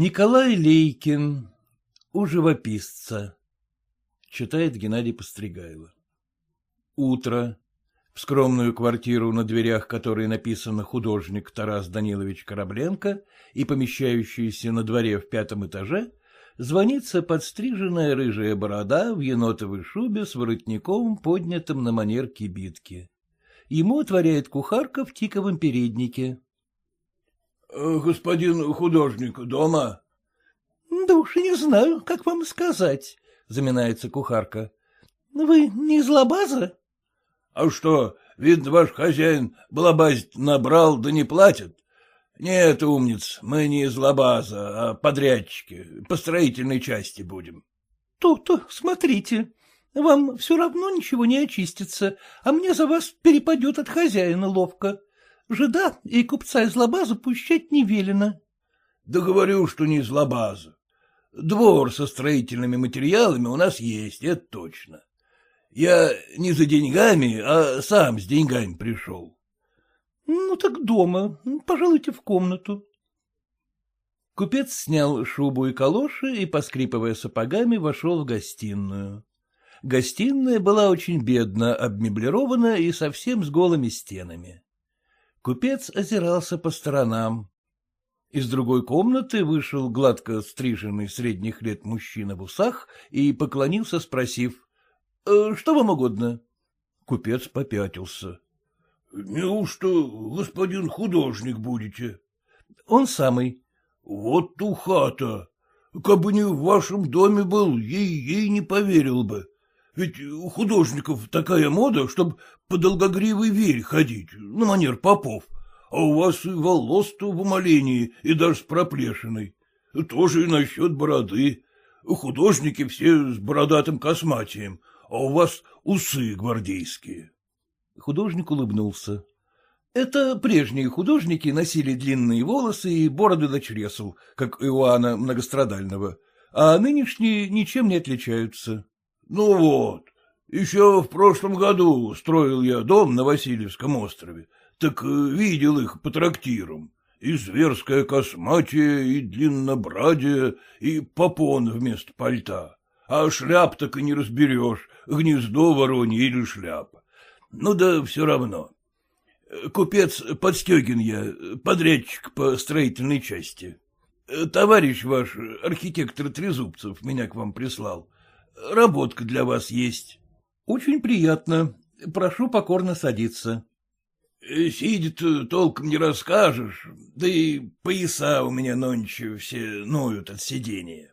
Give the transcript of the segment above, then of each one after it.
Николай Лейкин. У живописца. Читает Геннадий Постригайло. Утро. В скромную квартиру, на дверях которой написано «Художник Тарас Данилович Корабленко» и помещающийся на дворе в пятом этаже, звонится подстриженная рыжая борода в енотовой шубе с воротником, поднятым на манер кибитки. Ему отворяет кухарка в тиковом переднике. Господин художник дома? — Да уж и не знаю, как вам сказать, — заминается кухарка. — Вы не из Лабаза? — А что, видно, ваш хозяин балабазить набрал, да не платит? Нет, умниц, мы не из Лабаза, а подрядчики, по строительной части будем. То-то, смотрите, вам все равно ничего не очистится, а мне за вас перепадет от хозяина ловко. Жида и купца из Лабаза пущать не велено. — Да говорю, что не из Лабаза. Двор со строительными материалами у нас есть, это точно. Я не за деньгами, а сам с деньгами пришел. — Ну так дома. Пожалуйте в комнату. Купец снял шубу и калоши и, поскрипывая сапогами, вошел в гостиную. Гостиная была очень бедно обмеблирована и совсем с голыми стенами. Купец озирался по сторонам. Из другой комнаты вышел гладко стриженный средних лет мужчина в усах и поклонился, спросив, «Э, — Что вам угодно? Купец попятился. — Неужто господин художник будете? — Он самый. — Вот ту хата. Как бы не в вашем доме был, ей, ей не поверил бы. Ведь у художников такая мода, чтобы по долгогривой вере ходить, на манер попов. А у вас и волос-то в умолении, и даже с проплешиной. Тоже и насчет бороды. Художники все с бородатым косматием, а у вас усы гвардейские. Художник улыбнулся. Это прежние художники носили длинные волосы и бороды до чресл, как Иоанна Многострадального, а нынешние ничем не отличаются. — Ну вот, еще в прошлом году строил я дом на Васильевском острове, так э, видел их по трактирам. И зверская косматия, и длиннобрадие, и попон вместо пальта. А шляп так и не разберешь, гнездо воронье или шляпа. Ну да все равно. Купец Подстегин я, подрядчик по строительной части. Товарищ ваш, архитектор Трезубцев, меня к вам прислал. Работка для вас есть. — Очень приятно. Прошу покорно садиться. — Сидит, толком не расскажешь, да и пояса у меня нонче все ноют от сидения.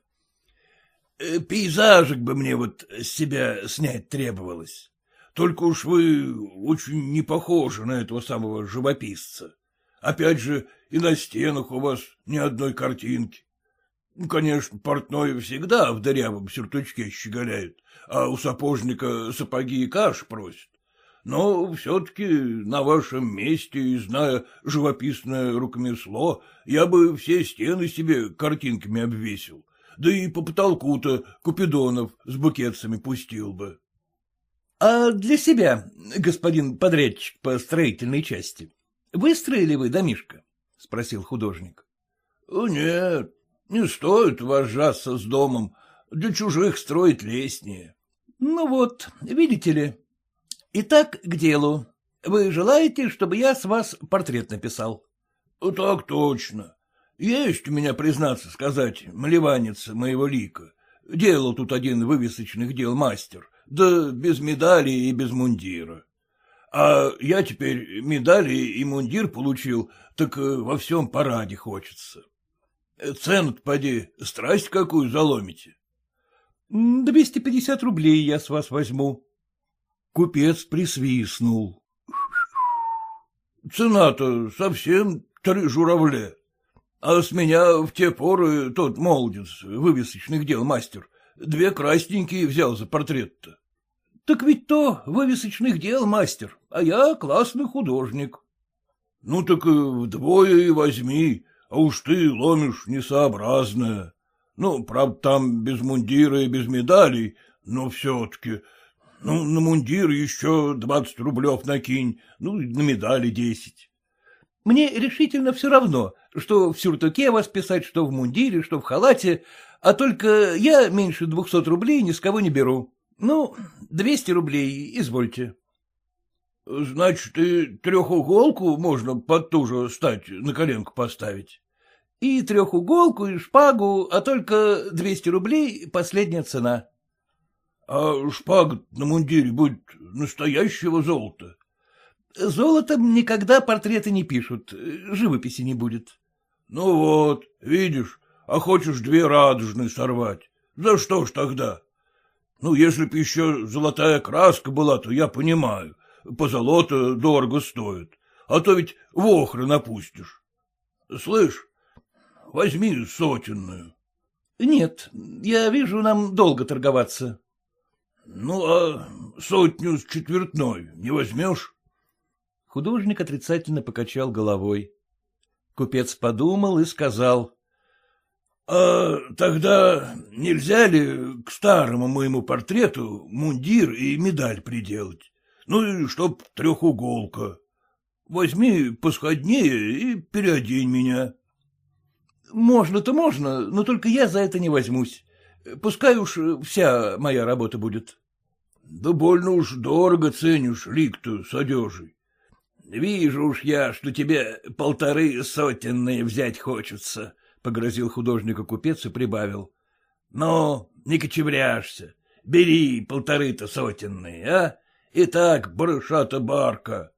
Э, пейзажик бы мне вот с себя снять требовалось. Только уж вы очень не похожи на этого самого живописца. Опять же, и на стенах у вас ни одной картинки. Конечно, портной всегда в дырявом сюртучке щеголяют, а у сапожника сапоги и каш просят. Но все-таки на вашем месте, и зная живописное рукомесло, я бы все стены себе картинками обвесил, да и по потолку-то купидонов с букетцами пустил бы. — А для себя, господин подрядчик по строительной части, выстроили вы домишко? — спросил художник. — Нет, не стоит вожаться с домом, для чужих строить лестнее. — Ну вот, видите ли. Итак, к делу. Вы желаете, чтобы я с вас портрет написал? — Так точно. Есть у меня, признаться сказать, малеванец моего лика. Делал тут один вывесочных дел мастер, да без медали и без мундира. А я теперь медали и мундир получил, так э, во всем параде хочется. Цену поди, страсть какую заломите? — Двести пятьдесят рублей я с вас возьму. Купец присвистнул. — Цена-то совсем три журавля. А с меня в те поры тот молодец, вывесочных дел мастер, две красненькие взял за портрет-то. — Так ведь то вывесочных дел мастер, а я классный художник. — Ну так вдвое и возьми, а уж ты ломишь несообразное. Ну, правда, там без мундира и без медалей, но все-таки... Ну, на мундир еще двадцать рублев накинь, ну, на медали десять. Мне решительно все равно, что в сюртуке вас писать, что в мундире, что в халате, а только я меньше двухсот рублей ни с кого не беру. Ну, двести рублей, извольте. — Значит, и трехуголку можно под ту же стать на коленку поставить? — И трехуголку, и шпагу, а только двести рублей — последняя цена. — А шпага на мундире будет настоящего золота? — Золотом никогда портреты не пишут, живописи не будет. — Ну вот, видишь, а хочешь две радужные сорвать. За что ж тогда? Ну, если б еще золотая краска была, то я понимаю. Позолота дорого стоит. А то ведь в охры напустишь. Слышь, возьми сотенную. — Нет, я вижу, нам долго торговаться. — Ну, а сотню с четвертной не возьмешь? Художник отрицательно покачал головой. Купец подумал и сказал. — А тогда нельзя ли к старому моему портрету мундир и медаль приделать? Ну и чтоб трехуголка. Возьми посходнее и переодень меня. — Можно-то можно, но только я за это не возьмусь. Пускай уж вся моя работа будет. — Да больно уж дорого ценишь лик-то с одежей. Вижу уж я, что тебе полторы сотенные взять хочется, погрозил художнику купец и прибавил. — Ну, не кочевряшься, бери полторы-то сотенные, а? И так барыша-то барка.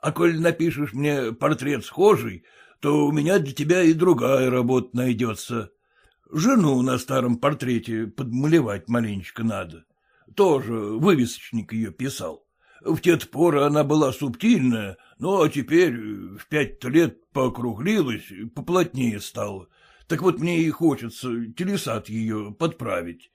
А коль напишешь мне портрет схожий, то у меня для тебя и другая работа найдется. Жену на старом портрете подмалевать маленечко надо. Тоже вывесочник ее писал. В те поры она была субтильная, ну, а теперь в пять лет поокруглилась, поплотнее стала. Так вот мне и хочется телесат ее подправить.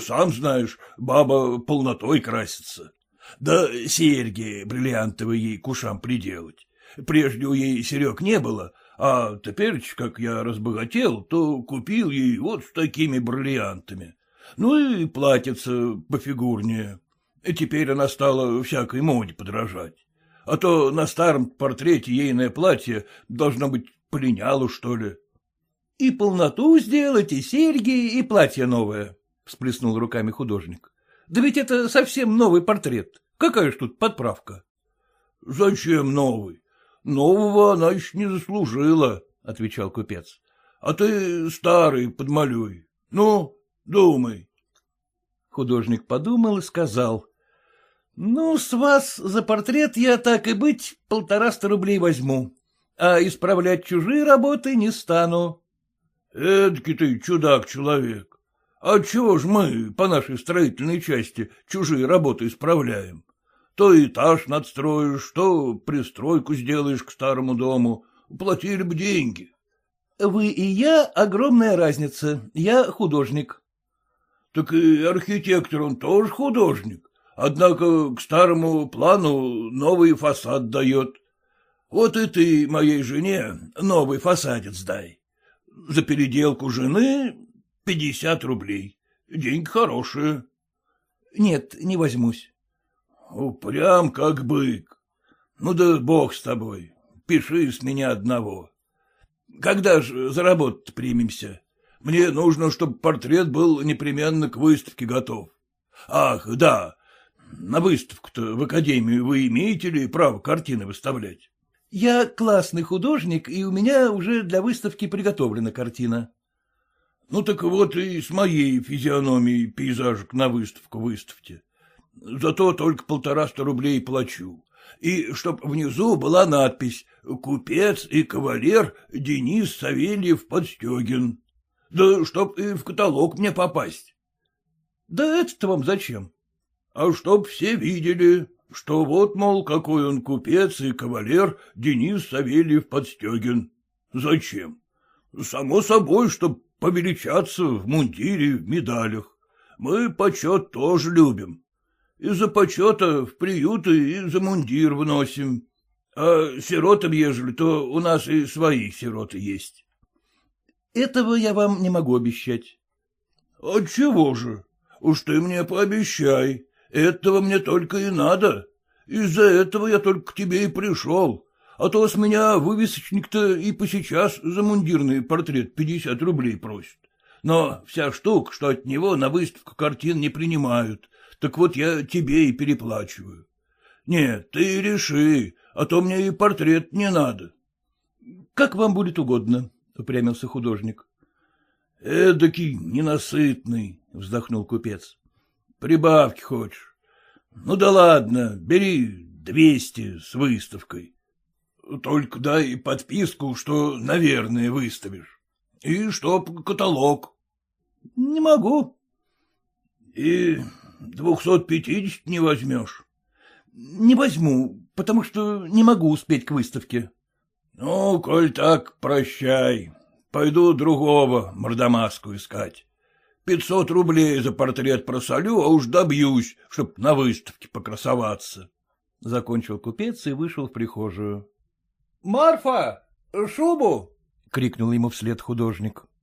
Сам знаешь, баба полнотой красится. Да серьги бриллиантовые ей к ушам приделать. Прежде у ей серег не было, а теперь, как я разбогател, то купил ей вот с такими бриллиантами. Ну и платьице пофигурнее. Теперь она стала всякой моде подражать. А то на старом портрете ейное платье должно быть полиняло, что ли. — И полноту сделать, и серьги, и платье новое, — всплеснул руками художник. — Да ведь это совсем новый портрет. Какая ж тут подправка? — Зачем новый? Нового она еще не заслужила, — отвечал купец. — А ты старый подмалюй. Ну, думай. Художник подумал и сказал. — Ну, с вас за портрет я, так и быть, полтораста рублей возьму, а исправлять чужие работы не стану. Эдакий ты чудак-человек. А чего ж мы по нашей строительной части чужие работы исправляем? То этаж надстроишь, то пристройку сделаешь к старому дому. Платили бы деньги. — Вы и я — огромная разница. Я художник. — Так и архитектор он тоже художник. Однако к старому плану новый фасад дает. Вот и ты моей жене новый фасадец дай. За переделку жены пятьдесят рублей. Деньги хорошие. — Нет, не возьмусь. — Упрям, как бык. Ну да бог с тобой. Пиши с меня одного. Когда ж за работу примемся? Мне нужно, чтобы портрет был непременно к выставке готов. Ах, да, на выставку-то в академию вы имеете ли право картины выставлять? — Я классный художник, и у меня уже для выставки приготовлена картина. — Ну так вот и с моей физиономией пейзажик на выставку выставьте. Зато только полтораста рублей плачу. И чтоб внизу была надпись «Купец и кавалер Денис Савельев-Подстегин». Да чтоб и в каталог мне попасть. — Да это-то вам зачем? — А чтоб все видели, что вот, мол, какой он купец и кавалер Денис Савельев-Подстегин. Зачем? Само собой, чтоб повеличаться в мундире, в медалях. Мы почет тоже любим. Из-за почета в приюты и за мундир вносим. А сиротам, ежели, то у нас и свои сироты есть. Этого я вам не могу обещать. — Отчего же? Уж ты мне пообещай. Этого мне только и надо. Из-за этого я только к тебе и пришел. А то с меня вывесочник-то и по сейчас за мундирный портрет пятьдесят рублей просит. Но вся штука, что от него на выставку картин не принимают, так вот я тебе и переплачиваю. Нет, ты реши, а то мне и портрет не надо. — Как вам будет угодно, — упрямился художник. — Эдакий ненасытный, — вздохнул купец. — Прибавки хочешь? Ну да ладно, бери двести с выставкой. Только дай подписку, что, наверное, выставишь. И чтоб каталог. — Не могу. — И двухсот пятьдесят не возьмешь? — Не возьму, потому что не могу успеть к выставке. — Ну, коль так, прощай. Пойду другого мордомаску искать. Пятьсот рублей за портрет просолю, а уж добьюсь, чтоб на выставке покрасоваться. Закончил купец и вышел в прихожую. — Марфа, шубу! — крикнул ему вслед художник.